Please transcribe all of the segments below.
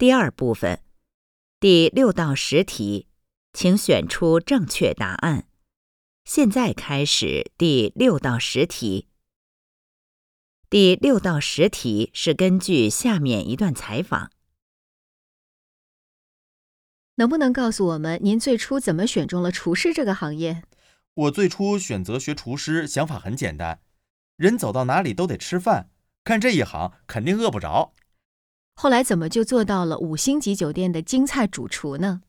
第二部分，第六到十题，请选出正确答案。现在开始第六到十题。第六到十题是根据下面一段采访。能不能告诉我们，您最初怎么选中了厨师这个行业？我最初选择学厨师，想法很简单，人走到哪里都得吃饭，干这一行肯定饿不着。后来怎么就做到了五星级酒店的京菜主厨呢？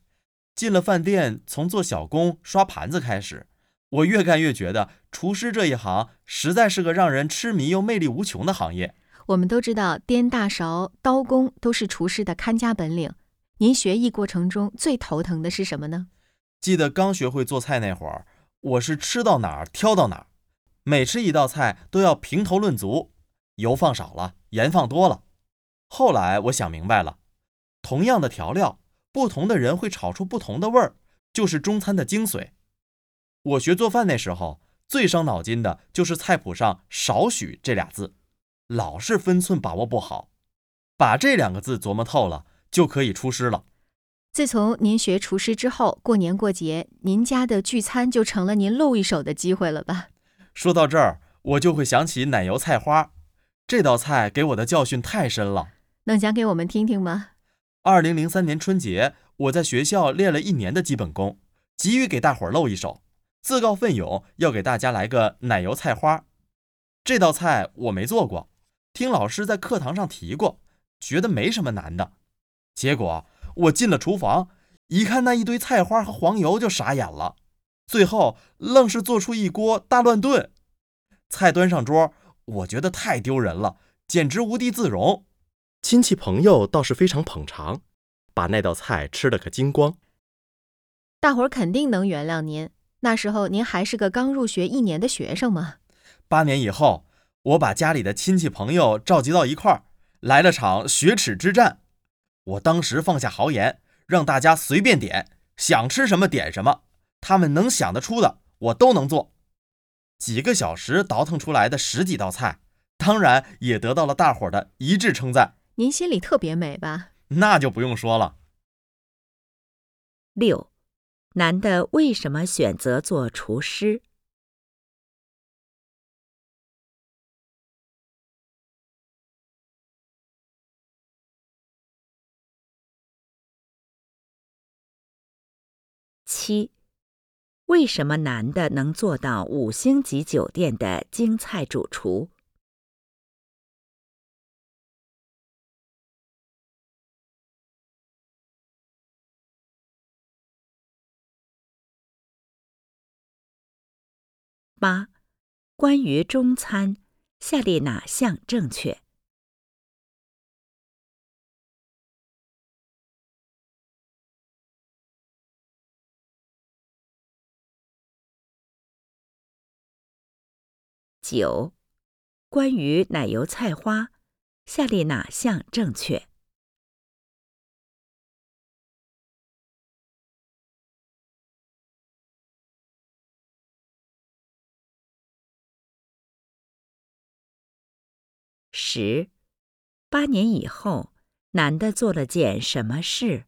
进了饭店，从做小工、刷盘子开始。我越干越觉得，厨师这一行实在是个让人痴迷又魅力无穷的行业。我们都知道，颠大勺、刀工都是厨师的看家本领。您学艺过程中最头疼的是什么呢？记得刚学会做菜那会儿，我是吃到哪儿挑到哪儿，每吃一道菜都要评头论足，油放少了，盐放多了。后来我想明白了，同样的调料，不同的人会炒出不同的味儿，就是中餐的精髓。我学做饭那时候，最伤脑筋的就是菜谱上“少许”这俩字，老是分寸把握不好。把这两个字琢磨透了，就可以出师了。自从您学厨师之后，过年过节，您家的聚餐就成了您露一手的机会了吧？说到这儿，我就会想起奶油菜花，这道菜给我的教训太深了。能讲给我们听听吗？二零零三年春节，我在学校练了一年的基本功，急于给大伙儿露一手。自告奋勇要给大家来个奶油菜花，这道菜我没做过，听老师在课堂上提过，觉得没什么难的。结果我进了厨房，一看那一堆菜花和黄油就傻眼了，最后愣是做出一锅大乱炖。菜端上桌，我觉得太丢人了，简直无地自容。亲戚朋友倒是非常捧场，把那道菜吃了个精光。大伙儿肯定能原谅您。那时候您还是个刚入学一年的学生吗？八年以后，我把家里的亲戚朋友召集到一块儿，来了场雪耻之战。我当时放下豪言，让大家随便点，想吃什么点什么，他们能想得出的我都能做。几个小时倒腾出来的十几道菜，当然也得到了大伙儿的一致称赞。您心里特别美吧？那就不用说了。六。男的为什么选择做厨师？七，为什么男的能做到五星级酒店的精菜主厨？八，关于中餐，下列哪项正确？九，关于奶油菜花，下列哪项正确？十八年以后，男的做了件什么事？